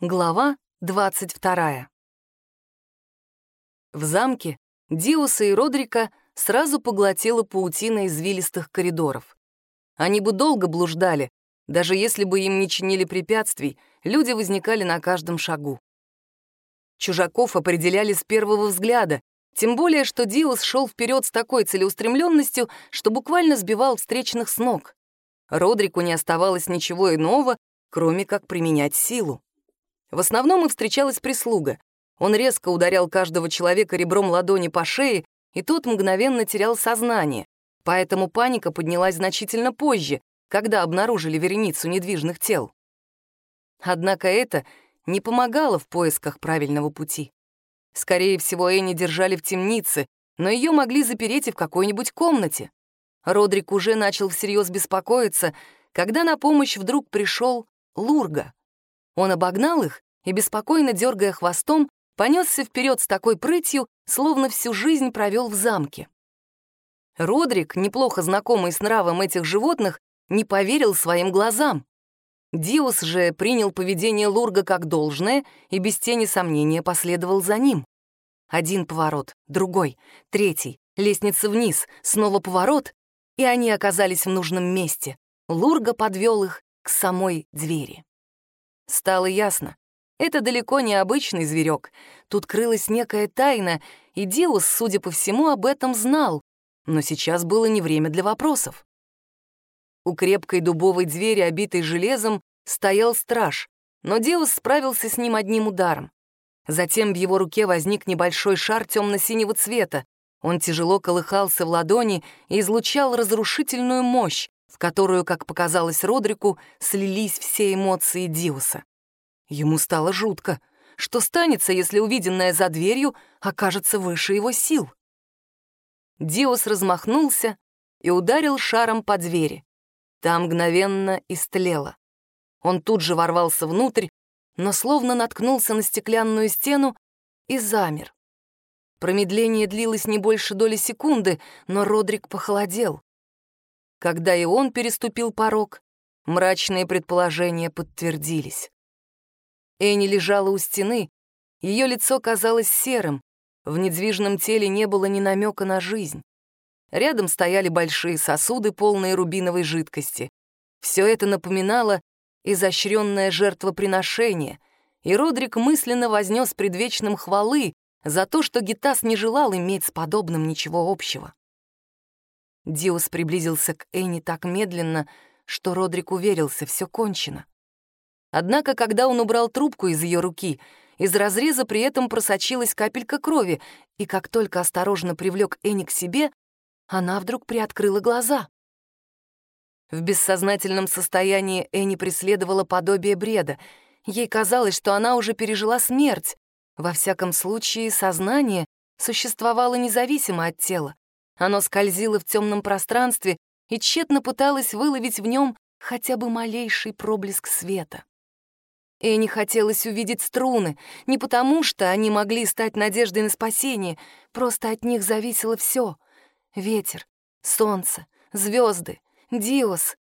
Глава 22. В замке Диуса и Родрика сразу поглотила паутина извилистых коридоров. Они бы долго блуждали, даже если бы им не чинили препятствий, люди возникали на каждом шагу. Чужаков определяли с первого взгляда, тем более, что Диус шел вперед с такой целеустремленностью, что буквально сбивал встречных с ног. Родрику не оставалось ничего иного, кроме как применять силу. В основном и встречалась прислуга. Он резко ударял каждого человека ребром ладони по шее, и тот мгновенно терял сознание. Поэтому паника поднялась значительно позже, когда обнаружили вереницу недвижных тел. Однако это не помогало в поисках правильного пути. Скорее всего, Энни держали в темнице, но ее могли запереть и в какой-нибудь комнате. Родрик уже начал всерьез беспокоиться, когда на помощь вдруг пришел Лурга. Он обогнал их и, беспокойно дергая хвостом, понесся вперед с такой прытью, словно всю жизнь провел в замке. Родрик, неплохо знакомый с нравом этих животных, не поверил своим глазам. Диус же принял поведение Лурга как должное и без тени сомнения последовал за ним. Один поворот, другой, третий, лестница вниз, снова поворот, и они оказались в нужном месте. Лурга подвел их к самой двери. Стало ясно. Это далеко не обычный зверек. Тут крылась некая тайна, и Диус, судя по всему, об этом знал. Но сейчас было не время для вопросов. У крепкой дубовой двери, обитой железом, стоял страж, но Диус справился с ним одним ударом. Затем в его руке возник небольшой шар темно-синего цвета. Он тяжело колыхался в ладони и излучал разрушительную мощь, в которую, как показалось Родрику, слились все эмоции Диуса. Ему стало жутко. Что станется, если увиденное за дверью окажется выше его сил? Диус размахнулся и ударил шаром по двери. Там мгновенно истлело. Он тут же ворвался внутрь, но словно наткнулся на стеклянную стену и замер. Промедление длилось не больше доли секунды, но Родрик похолодел. Когда и он переступил порог, мрачные предположения подтвердились. Энни лежала у стены, ее лицо казалось серым, в недвижном теле не было ни намека на жизнь. Рядом стояли большие сосуды, полные рубиновой жидкости. Все это напоминало изощренное жертвоприношение, и Родрик мысленно вознес предвечным хвалы за то, что Гитас не желал иметь с подобным ничего общего. Диус приблизился к Энни так медленно, что Родрик уверился, все кончено. Однако, когда он убрал трубку из ее руки, из разреза при этом просочилась капелька крови, и как только осторожно привлек Энни к себе, она вдруг приоткрыла глаза. В бессознательном состоянии Энни преследовала подобие бреда. Ей казалось, что она уже пережила смерть. Во всяком случае, сознание существовало независимо от тела. Оно скользило в темном пространстве и тщетно пыталось выловить в нем хотя бы малейший проблеск света. Энни хотелось увидеть струны, не потому что они могли стать надеждой на спасение, просто от них зависело все: Ветер, солнце, звезды, Диос.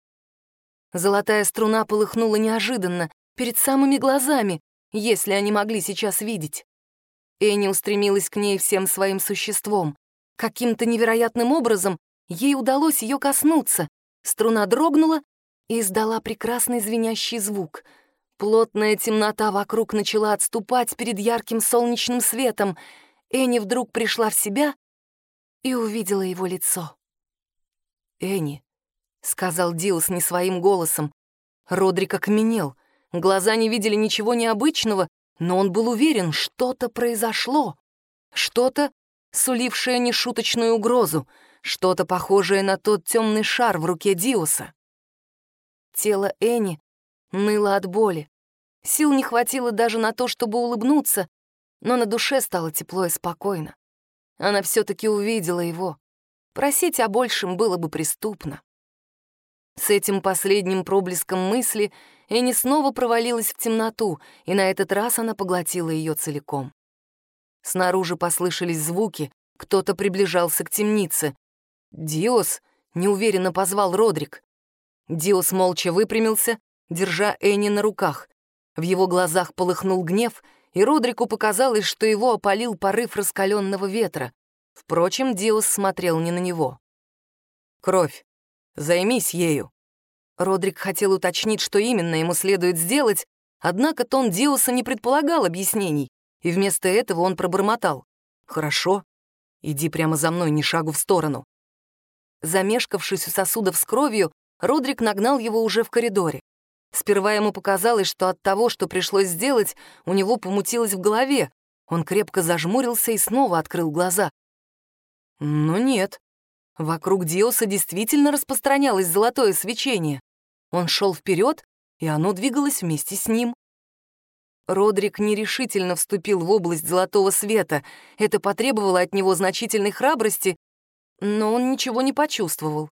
Золотая струна полыхнула неожиданно, перед самыми глазами, если они могли сейчас видеть. Энни устремилась к ней всем своим существом. Каким-то невероятным образом ей удалось ее коснуться. Струна дрогнула и издала прекрасный звенящий звук. Плотная темнота вокруг начала отступать перед ярким солнечным светом. Энни вдруг пришла в себя и увидела его лицо. «Энни», — сказал Дилс не своим голосом. Родрик окаменел. Глаза не видели ничего необычного, но он был уверен, что-то произошло. Что-то, сулившее нешуточную угрозу, что-то похожее на тот темный шар в руке Диуса. Тело Эни ныло от боли. Сил не хватило даже на то, чтобы улыбнуться, но на душе стало тепло и спокойно. Она все таки увидела его. Просить о большем было бы преступно. С этим последним проблеском мысли Эни снова провалилась в темноту, и на этот раз она поглотила ее целиком. Снаружи послышались звуки, кто-то приближался к темнице. «Диос!» — неуверенно позвал Родрик. Диос молча выпрямился, держа Энни на руках. В его глазах полыхнул гнев, и Родрику показалось, что его опалил порыв раскаленного ветра. Впрочем, Диос смотрел не на него. «Кровь. Займись ею». Родрик хотел уточнить, что именно ему следует сделать, однако тон Диоса не предполагал объяснений, и вместо этого он пробормотал. «Хорошо. Иди прямо за мной, ни шагу в сторону». Замешкавшись у сосудов с кровью, Родрик нагнал его уже в коридоре. Сперва ему показалось, что от того, что пришлось сделать, у него помутилось в голове. Он крепко зажмурился и снова открыл глаза. Но нет. Вокруг Диоса действительно распространялось золотое свечение. Он шел вперед, и оно двигалось вместе с ним. Родрик нерешительно вступил в область золотого света. Это потребовало от него значительной храбрости, но он ничего не почувствовал.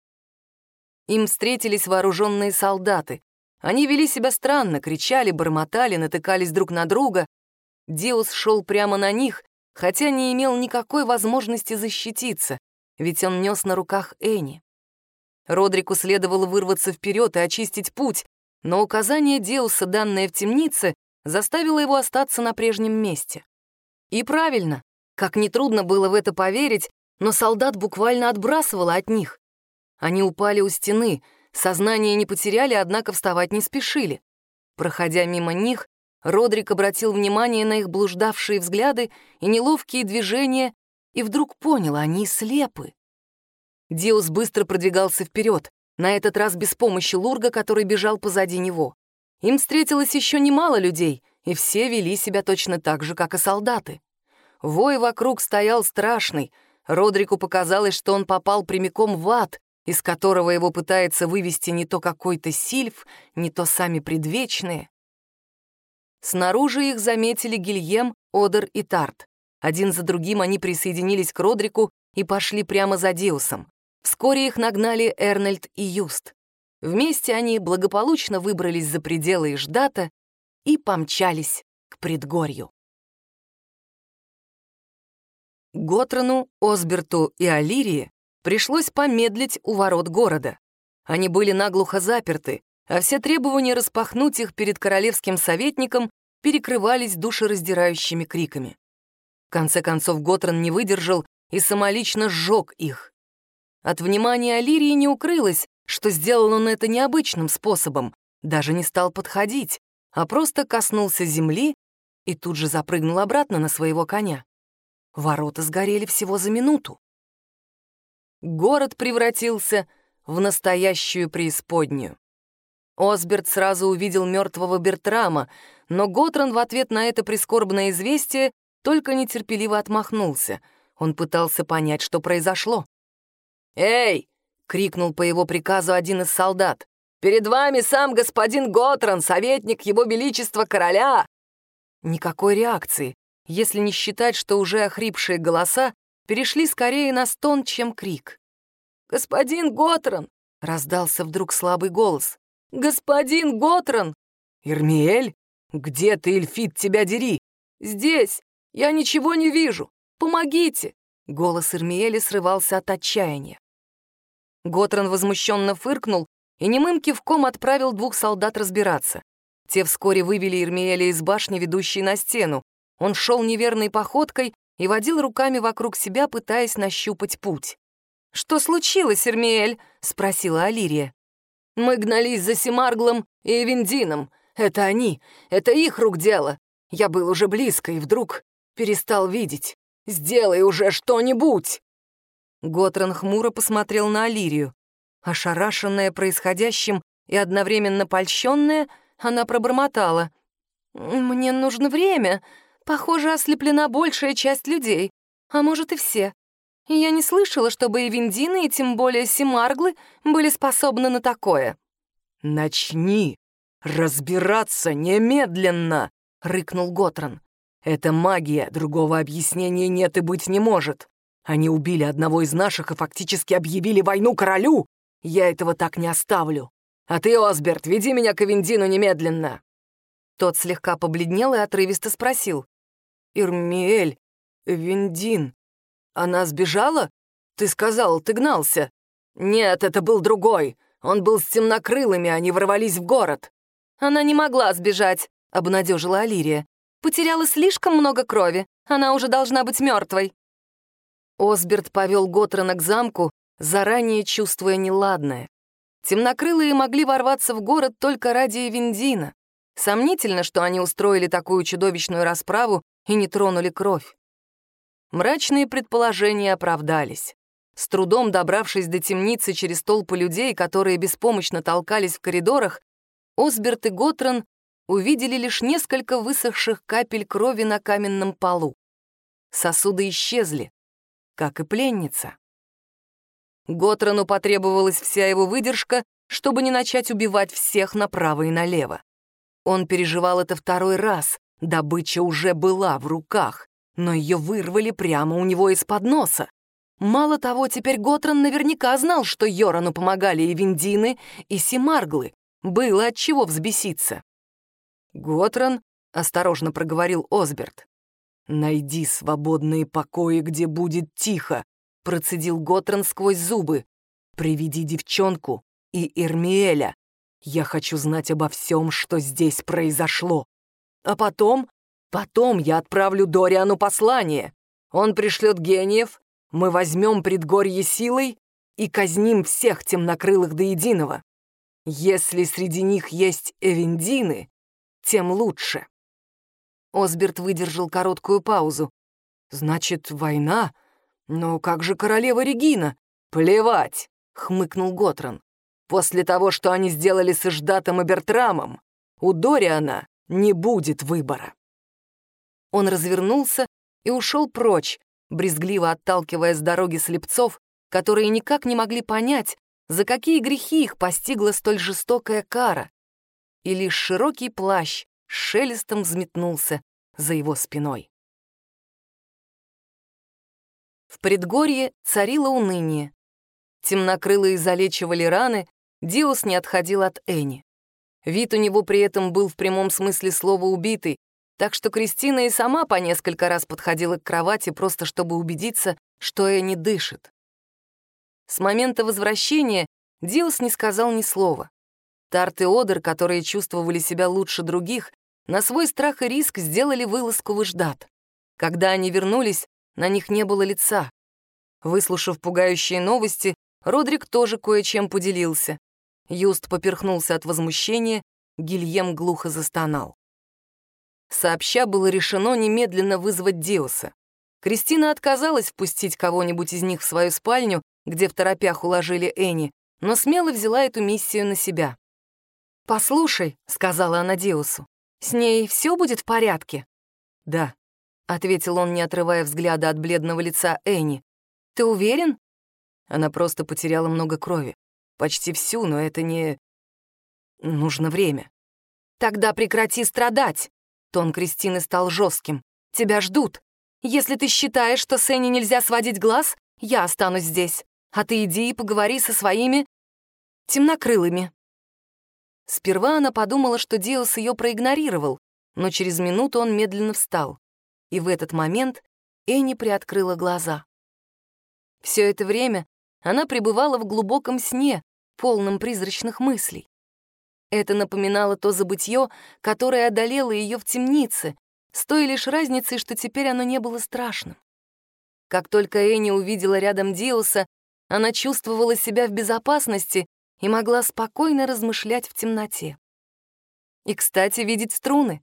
Им встретились вооруженные солдаты. Они вели себя странно, кричали, бормотали, натыкались друг на друга. Диос шел прямо на них, хотя не имел никакой возможности защититься, ведь он нес на руках Эни. Родрику следовало вырваться вперед и очистить путь, но указание Деуса, данное в темнице, заставило его остаться на прежнем месте. И правильно, как нетрудно было в это поверить, но солдат буквально отбрасывало от них. Они упали у стены, сознание не потеряли, однако вставать не спешили. Проходя мимо них, Родрик обратил внимание на их блуждавшие взгляды и неловкие движения, и вдруг понял, они слепы. Диус быстро продвигался вперед, на этот раз без помощи Лурга, который бежал позади него. Им встретилось еще немало людей, и все вели себя точно так же, как и солдаты. Вой вокруг стоял страшный. Родрику показалось, что он попал прямиком в ад, из которого его пытается вывести не то какой-то сильф, не то сами предвечные. Снаружи их заметили Гильем, Одер и Тарт. Один за другим они присоединились к Родрику и пошли прямо за Диусом. Вскоре их нагнали Эрнольд и Юст. Вместе они благополучно выбрались за пределы Иждата и помчались к предгорью. Готрону, Осберту и Алирии пришлось помедлить у ворот города. Они были наглухо заперты, а все требования распахнуть их перед королевским советником перекрывались душераздирающими криками. В конце концов Готрон не выдержал и самолично сжег их. От внимания Алирии не укрылось, что сделал он это необычным способом, даже не стал подходить, а просто коснулся земли и тут же запрыгнул обратно на своего коня. Ворота сгорели всего за минуту город превратился в настоящую преисподнюю. Осберт сразу увидел мертвого Бертрама, но Готран в ответ на это прискорбное известие только нетерпеливо отмахнулся. Он пытался понять, что произошло. «Эй!» — крикнул по его приказу один из солдат. «Перед вами сам господин Готран, советник его величества короля!» Никакой реакции, если не считать, что уже охрипшие голоса перешли скорее на стон, чем крик. «Господин Готран!» — раздался вдруг слабый голос. «Господин Готран!» «Ирмиэль? Где ты, Эльфит, тебя дери?» «Здесь! Я ничего не вижу! Помогите!» Голос Ирмиэля срывался от отчаяния. Готран возмущенно фыркнул и немым кивком отправил двух солдат разбираться. Те вскоре вывели Ирмиэля из башни, ведущей на стену. Он шел неверной походкой, и водил руками вокруг себя, пытаясь нащупать путь. «Что случилось, Эрмиэль?» — спросила Алирия. «Мы гнались за Семарглом и Эвендином. Это они, это их рук дело. Я был уже близко и вдруг перестал видеть. Сделай уже что-нибудь!» Готран хмуро посмотрел на Алирию. Ошарашенная происходящим и одновременно польщенная, она пробормотала. «Мне нужно время. Похоже, ослеплена большая часть людей, а может и все. Я не слышала, чтобы и Виндины, и тем более Симарглы были способны на такое. «Начни разбираться немедленно!» — рыкнул Готран. «Это магия, другого объяснения нет и быть не может. Они убили одного из наших и фактически объявили войну королю. Я этого так не оставлю. А ты, Осберт, веди меня к Виндину немедленно!» Тот слегка побледнел и отрывисто спросил. Ирмиэль, Виндин. Она сбежала? Ты сказал, ты гнался. Нет, это был другой. Он был с темнокрылыми, они ворвались в город. Она не могла сбежать. обнадежила Алирия. «Потеряла слишком много крови. Она уже должна быть мертвой». Осберт повел Готрана к замку, заранее чувствуя неладное. Темнокрылые могли ворваться в город только ради Эвендина. Сомнительно, что они устроили такую чудовищную расправу и не тронули кровь. Мрачные предположения оправдались. С трудом добравшись до темницы через толпы людей, которые беспомощно толкались в коридорах, Осберт и Готран увидели лишь несколько высохших капель крови на каменном полу. Сосуды исчезли, как и пленница. Готрану потребовалась вся его выдержка, чтобы не начать убивать всех направо и налево. Он переживал это второй раз, добыча уже была в руках, но ее вырвали прямо у него из-под носа. Мало того, теперь Готран наверняка знал, что Йорану помогали и Виндины, и Симарглы. Было от чего взбеситься. «Готран», — осторожно проговорил Осберт, — «найди свободные покои, где будет тихо», — процедил Готран сквозь зубы. «Приведи девчонку и Ирмиэля. Я хочу знать обо всем, что здесь произошло. А потом, потом я отправлю Дориану послание. Он пришлет гениев, мы возьмем предгорье силой и казним всех темнокрылых до единого. Если среди них есть эвендины, тем лучше. Осберт выдержал короткую паузу. «Значит, война? Но как же королева Регина?» «Плевать!» — хмыкнул Готран. «После того, что они сделали с Иждатом и Бертрамом, у Дориана не будет выбора». Он развернулся и ушел прочь, брезгливо отталкивая с дороги слепцов, которые никак не могли понять, за какие грехи их постигла столь жестокая кара. И лишь широкий плащ шелестом взметнулся за его спиной. В предгорье царило уныние. Темнокрылые залечивали раны, Диос не отходил от Эни. Вид у него при этом был в прямом смысле слова убитый, так что Кристина и сама по несколько раз подходила к кровати, просто чтобы убедиться, что Эни дышит. С момента возвращения Диос не сказал ни слова. Тарт и Одер, которые чувствовали себя лучше других, на свой страх и риск сделали вылазку в Иждат. Когда они вернулись, на них не было лица. Выслушав пугающие новости, Родрик тоже кое-чем поделился. Юст поперхнулся от возмущения, Гильем глухо застонал. Сообща было решено немедленно вызвать Диоса. Кристина отказалась впустить кого-нибудь из них в свою спальню, где в торопях уложили Энни, но смело взяла эту миссию на себя. «Послушай», — сказала она Диосу, — «с ней все будет в порядке?» «Да», — ответил он, не отрывая взгляда от бледного лица Энни. «Ты уверен?» Она просто потеряла много крови. Почти всю, но это не... Нужно время. «Тогда прекрати страдать!» Тон Кристины стал жестким. «Тебя ждут. Если ты считаешь, что с Энни нельзя сводить глаз, я останусь здесь. А ты иди и поговори со своими... темнокрылыми». Сперва она подумала, что Диос ее проигнорировал, но через минуту он медленно встал. И в этот момент Энни приоткрыла глаза. Все это время она пребывала в глубоком сне, полном призрачных мыслей. Это напоминало то забытье, которое одолело ее в темнице, с той лишь разницей, что теперь оно не было страшным. Как только Энни увидела рядом Диоса, она чувствовала себя в безопасности и могла спокойно размышлять в темноте. И, кстати, видеть струны.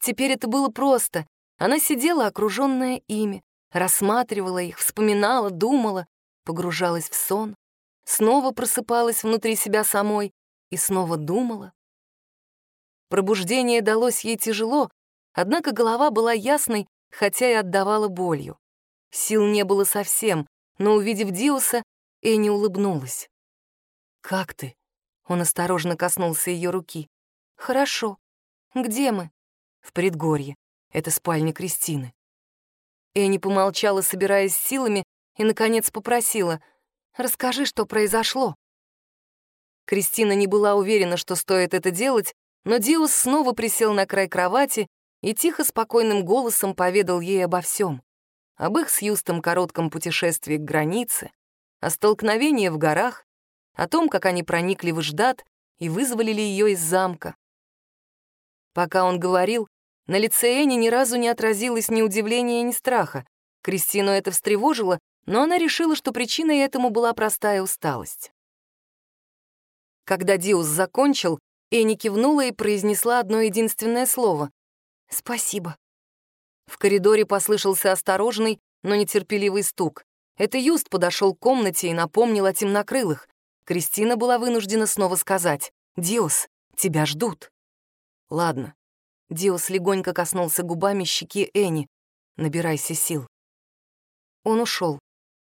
Теперь это было просто. Она сидела, окруженная ими, рассматривала их, вспоминала, думала, погружалась в сон, снова просыпалась внутри себя самой и снова думала. Пробуждение далось ей тяжело, однако голова была ясной, хотя и отдавала болью. Сил не было совсем, но, увидев Диуса, Энни улыбнулась. «Как ты?» — он осторожно коснулся ее руки. «Хорошо. Где мы?» «В предгорье. Это спальня Кристины». Энни помолчала, собираясь силами, и, наконец, попросила. «Расскажи, что произошло». Кристина не была уверена, что стоит это делать, но Диус снова присел на край кровати и тихо, спокойным голосом поведал ей обо всем. Об их с Юстом коротком путешествии к границе, о столкновении в горах, о том, как они проникли в Ждат и вызволили ее из замка. Пока он говорил, на лице Энни ни разу не отразилось ни удивления, ни страха. Кристину это встревожило, но она решила, что причиной этому была простая усталость. Когда Диус закончил, Энни кивнула и произнесла одно единственное слово. «Спасибо». В коридоре послышался осторожный, но нетерпеливый стук. Это Юст подошел к комнате и напомнил о темнокрылых. Кристина была вынуждена снова сказать «Диос, тебя ждут». «Ладно». Диос легонько коснулся губами щеки Энни. «Набирайся сил». Он ушел.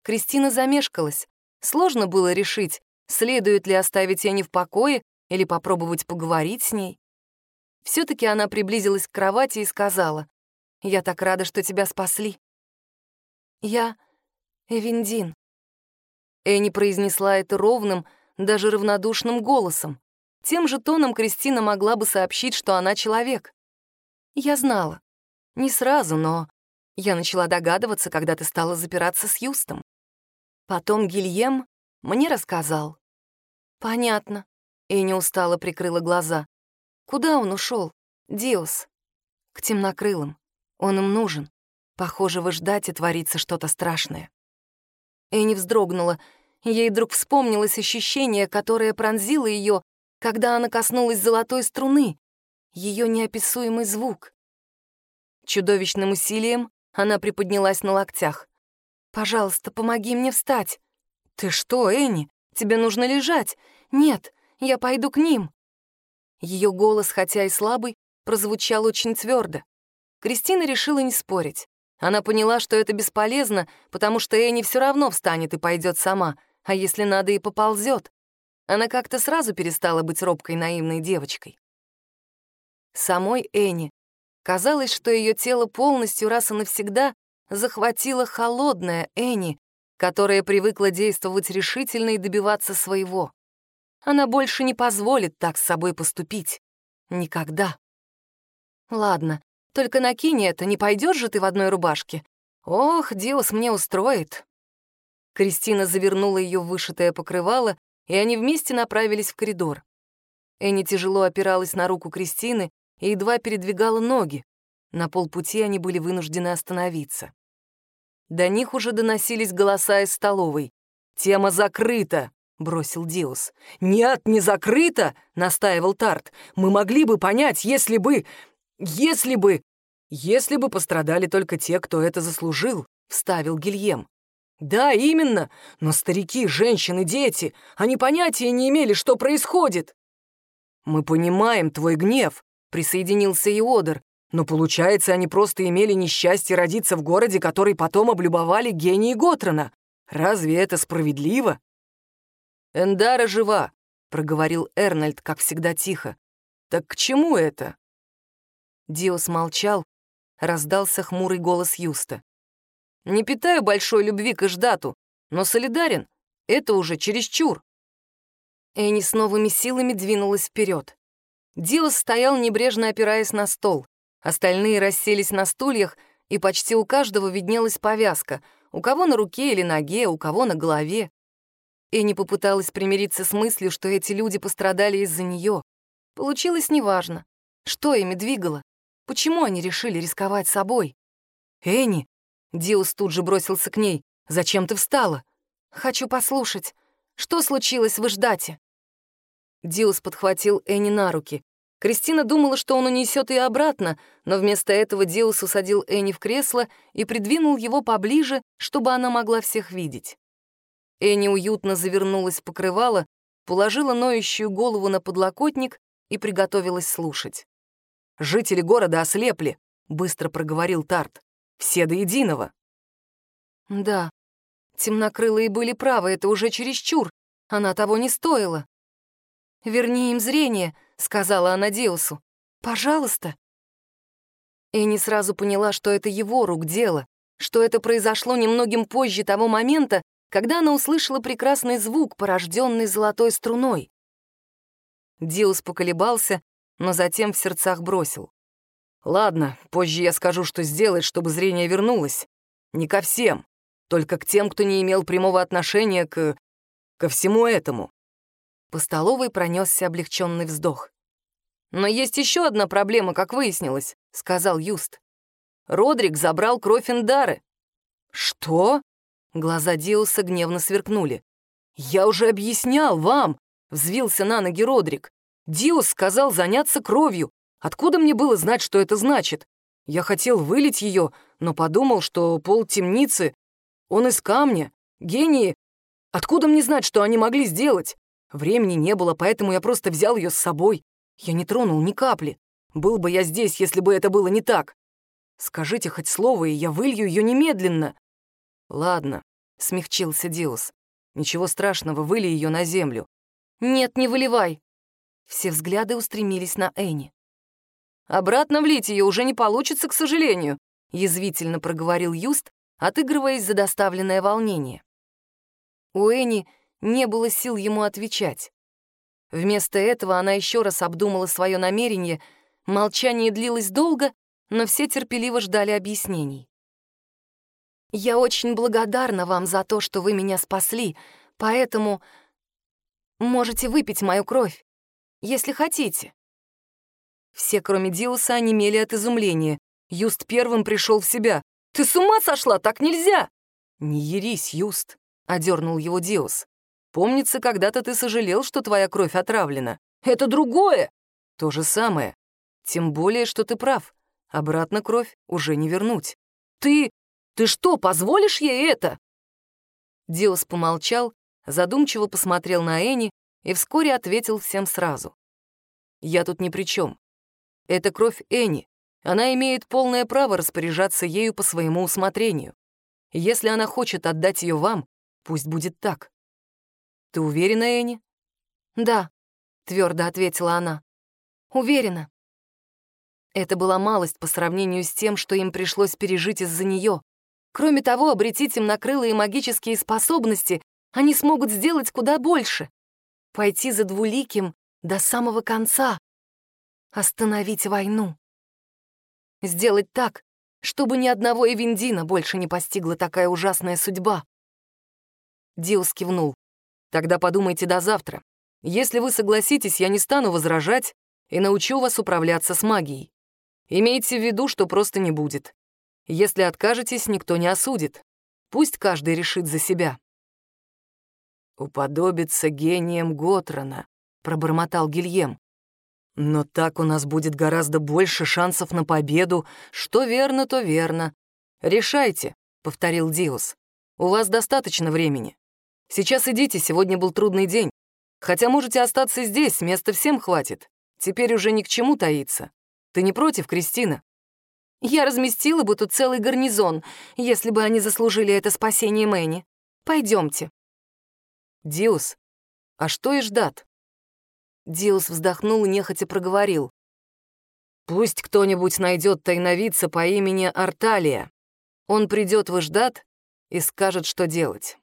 Кристина замешкалась. Сложно было решить, следует ли оставить Энни в покое или попробовать поговорить с ней. все таки она приблизилась к кровати и сказала, «Я так рада, что тебя спасли». «Я Эвендин». Энни произнесла это ровным, даже равнодушным голосом. Тем же тоном Кристина могла бы сообщить, что она человек. Я знала. Не сразу, но я начала догадываться, когда ты стала запираться с Юстом. Потом Гильем мне рассказал. Понятно. Энни устало прикрыла глаза. Куда он ушел? Диос. К темнокрылым. Он им нужен. Похоже, в Иждате творится что-то страшное. Энни вздрогнула. Ей вдруг вспомнилось ощущение, которое пронзило ее, когда она коснулась золотой струны, ее неописуемый звук. Чудовищным усилием она приподнялась на локтях. «Пожалуйста, помоги мне встать». «Ты что, Энни? Тебе нужно лежать». «Нет, я пойду к ним». Ее голос, хотя и слабый, прозвучал очень твердо. Кристина решила не спорить. Она поняла, что это бесполезно, потому что Энни все равно встанет и пойдет сама, а если надо, и поползет. Она как-то сразу перестала быть робкой наивной девочкой. Самой Энни казалось, что ее тело полностью раз и навсегда захватила холодная Энни, которая привыкла действовать решительно и добиваться своего. Она больше не позволит так с собой поступить. Никогда. Ладно, только накинь это, не пойдешь же ты в одной рубашке. Ох, Диос мне устроит. Кристина завернула ее в вышитое покрывало, и они вместе направились в коридор. Энни тяжело опиралась на руку Кристины и едва передвигала ноги. На полпути они были вынуждены остановиться. До них уже доносились голоса из столовой. «Тема закрыта!» — бросил Диус. «Нет, не закрыта!» — настаивал Тарт. «Мы могли бы понять, если бы... если бы...» «Если бы пострадали только те, кто это заслужил», — вставил Гильем. «Да, именно. Но старики, женщины, дети, они понятия не имели, что происходит». «Мы понимаем твой гнев», — присоединился Иодор. «Но получается, они просто имели несчастье родиться в городе, который потом облюбовали гении Готрона. Разве это справедливо?» «Эндара жива», — проговорил Эрнольд, как всегда тихо. «Так к чему это?» Диос молчал, раздался хмурый голос Юста. Не питаю большой любви к Иждату, но солидарен. Это уже чересчур. Энни с новыми силами двинулась вперед. Диос стоял, небрежно опираясь на стол. Остальные расселись на стульях, и почти у каждого виднелась повязка. У кого на руке или ноге, у кого на голове. Энни попыталась примириться с мыслью, что эти люди пострадали из-за нее. Получилось неважно. Что ими двигало? Почему они решили рисковать собой? «Энни!» Диус тут же бросился к ней. «Зачем ты встала?» «Хочу послушать. Что случилось в Иждате?» Диус подхватил Энни на руки. Кристина думала, что он унесет ее обратно, но вместо этого Диус усадил Энни в кресло и придвинул его поближе, чтобы она могла всех видеть. Энни уютно завернулась в покрывало, положила ноющую голову на подлокотник и приготовилась слушать. «Жители города ослепли», — быстро проговорил Тарт. Все до единого. Да, темнокрылые были правы, это уже чересчур. Она того не стоила. «Верни им зрение», — сказала она Диусу. «Пожалуйста». И не сразу поняла, что это его рук дело, что это произошло немногим позже того момента, когда она услышала прекрасный звук, порожденный золотой струной. Диус поколебался, но затем в сердцах бросил. Ладно, позже я скажу, что сделать, чтобы зрение вернулось. Не ко всем, только к тем, кто не имел прямого отношения к... ко всему этому. По столовой пронесся облегченный вздох. «Но есть еще одна проблема, как выяснилось», — сказал Юст. «Родрик забрал кровь Эндары». «Что?» — глаза Диуса гневно сверкнули. «Я уже объяснял вам», — взвился на ноги Родрик. «Диус сказал заняться кровью. Откуда мне было знать, что это значит? Я хотел вылить ее, но подумал, что пол темницы, он из камня, гении. Откуда мне знать, что они могли сделать? Времени не было, поэтому я просто взял ее с собой. Я не тронул ни капли. Был бы я здесь, если бы это было не так. Скажите хоть слово, и я вылью ее немедленно. Ладно, смягчился Диус. Ничего страшного, выли ее на землю. Нет, не выливай. Все взгляды устремились на Энни. Обратно влить ее уже не получится, к сожалению, язвительно проговорил Юст, отыгрываясь за доставленное волнение. У Энни не было сил ему отвечать. Вместо этого она еще раз обдумала свое намерение. Молчание длилось долго, но все терпеливо ждали объяснений. «Я очень благодарна вам за то, что вы меня спасли, поэтому можете выпить мою кровь, если хотите». Все, кроме Диуса, онемели от изумления. Юст первым пришел в себя. «Ты с ума сошла? Так нельзя!» «Не ерись, Юст», — одернул его Диус. Помнится, когда-то ты сожалел, что твоя кровь отравлена. Это другое. То же самое. Тем более, что ты прав. Обратно кровь уже не вернуть. Ты... ты что, позволишь ей это?» Диос помолчал, задумчиво посмотрел на Энни и вскоре ответил всем сразу. «Я тут ни при чем. Это кровь Энни. Она имеет полное право распоряжаться ею по своему усмотрению. Если она хочет отдать ее вам, пусть будет так. Ты уверена, Энни? Да, твердо ответила она. Уверена. Это была малость по сравнению с тем, что им пришлось пережить из-за нее. Кроме того, обрети темнокрылые магические способности, они смогут сделать куда больше. Пойти за двуликим до самого конца. Остановить войну. Сделать так, чтобы ни одного Эвендина больше не постигла такая ужасная судьба. Диус кивнул. Тогда подумайте до завтра. Если вы согласитесь, я не стану возражать и научу вас управляться с магией. Имейте в виду, что просто не будет. Если откажетесь, никто не осудит. Пусть каждый решит за себя. «Уподобиться гением Готрона», — пробормотал Гильем. «Но так у нас будет гораздо больше шансов на победу. Что верно, то верно. Решайте», — повторил Диус. «У вас достаточно времени. Сейчас идите, сегодня был трудный день. Хотя можете остаться здесь, места всем хватит. Теперь уже ни к чему таиться. Ты не против, Кристина?» «Я разместила бы тут целый гарнизон, если бы они заслужили это спасение Мэнни. Пойдемте. «Диус, а что и ждат?» Диус вздохнул и нехотя проговорил. «Пусть кто-нибудь найдет тайновидца по имени Арталия. Он придет в Иждат и скажет, что делать».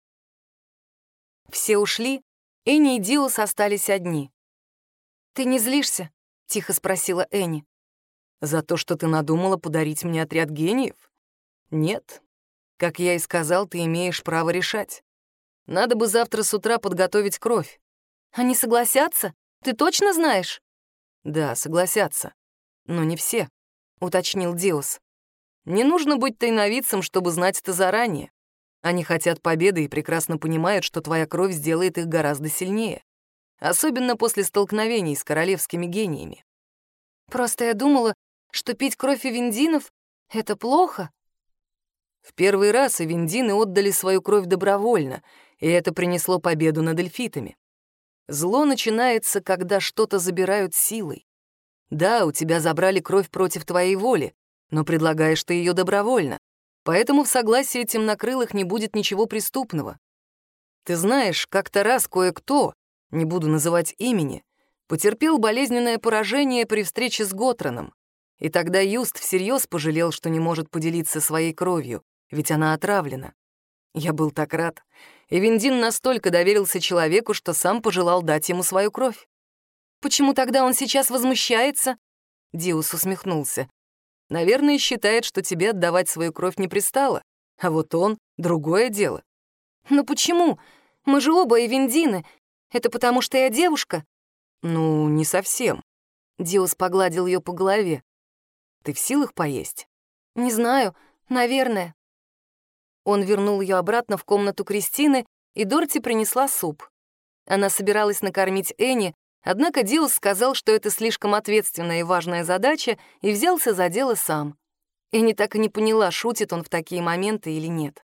Все ушли, Энни и Диус остались одни. «Ты не злишься?» — тихо спросила Энни. «За то, что ты надумала подарить мне отряд гениев? Нет. Как я и сказал, ты имеешь право решать. Надо бы завтра с утра подготовить кровь». «Они согласятся? Ты точно знаешь?» «Да, согласятся. Но не все», — уточнил Диус. «Не нужно быть тайновидцем, чтобы знать это заранее. Они хотят победы и прекрасно понимают, что твоя кровь сделает их гораздо сильнее. Особенно после столкновений с королевскими гениями. Просто я думала, что пить кровь Эвендинов — это плохо. В первый раз Эвендины отдали свою кровь добровольно, и это принесло победу над эльфитами. Зло начинается, когда что-то забирают силой. Да, у тебя забрали кровь против твоей воли, но предлагаешь ты ее добровольно. Поэтому в согласии темнокрылых не будет ничего преступного. Ты знаешь, как-то раз кое-кто, не буду называть имени, потерпел болезненное поражение при встрече с Готроном. И тогда Юст всерьез пожалел, что не может поделиться своей кровью, ведь она отравлена. Я был так рад. И Виндин настолько доверился человеку, что сам пожелал дать ему свою кровь. «Почему тогда он сейчас возмущается?» Диус усмехнулся. Наверное, считает, что тебе отдавать свою кровь не пристало. А вот он — другое дело. «Но почему? Мы же оба Эвендины. Это потому, что я девушка?» «Ну, не совсем. Диос погладил ее по голове. «Ты в силах поесть?» «Не знаю, наверное». Он вернул ее обратно в комнату Кристины, и Дорти принесла суп. Она собиралась накормить Энни, однако Диос сказал, что это слишком ответственная и важная задача, и взялся за дело сам. Энни так и не поняла, шутит он в такие моменты или нет.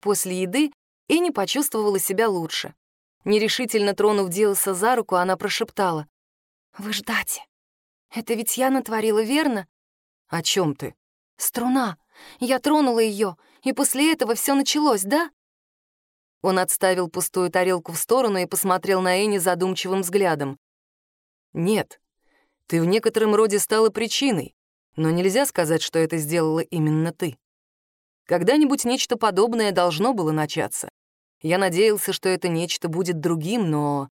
После еды Энни почувствовала себя лучше. Нерешительно тронув Диоса за руку, она прошептала. «Вы ждате. Это ведь я натворила, верно?» «О чем ты?» «Струна. Я тронула ее, и после этого все началось, да?» Он отставил пустую тарелку в сторону и посмотрел на Энни задумчивым взглядом. «Нет, ты в некотором роде стала причиной, но нельзя сказать, что это сделала именно ты. Когда-нибудь нечто подобное должно было начаться. Я надеялся, что это нечто будет другим, но...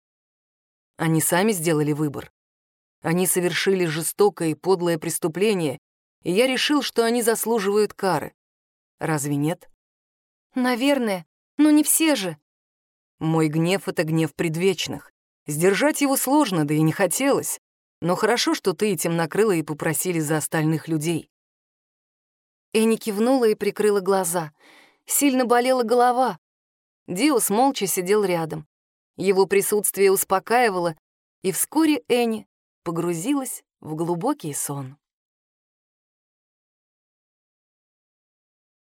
Они сами сделали выбор. Они совершили жестокое и подлое преступление, и я решил, что они заслуживают кары. Разве нет? Наверное, но не все же. Мой гнев — это гнев предвечных. Сдержать его сложно, да и не хотелось. Но хорошо, что ты этим накрыла и попросили за остальных людей. Энни кивнула и прикрыла глаза. Сильно болела голова. Диос молча сидел рядом. Его присутствие успокаивало, и вскоре Энни погрузилась в глубокий сон.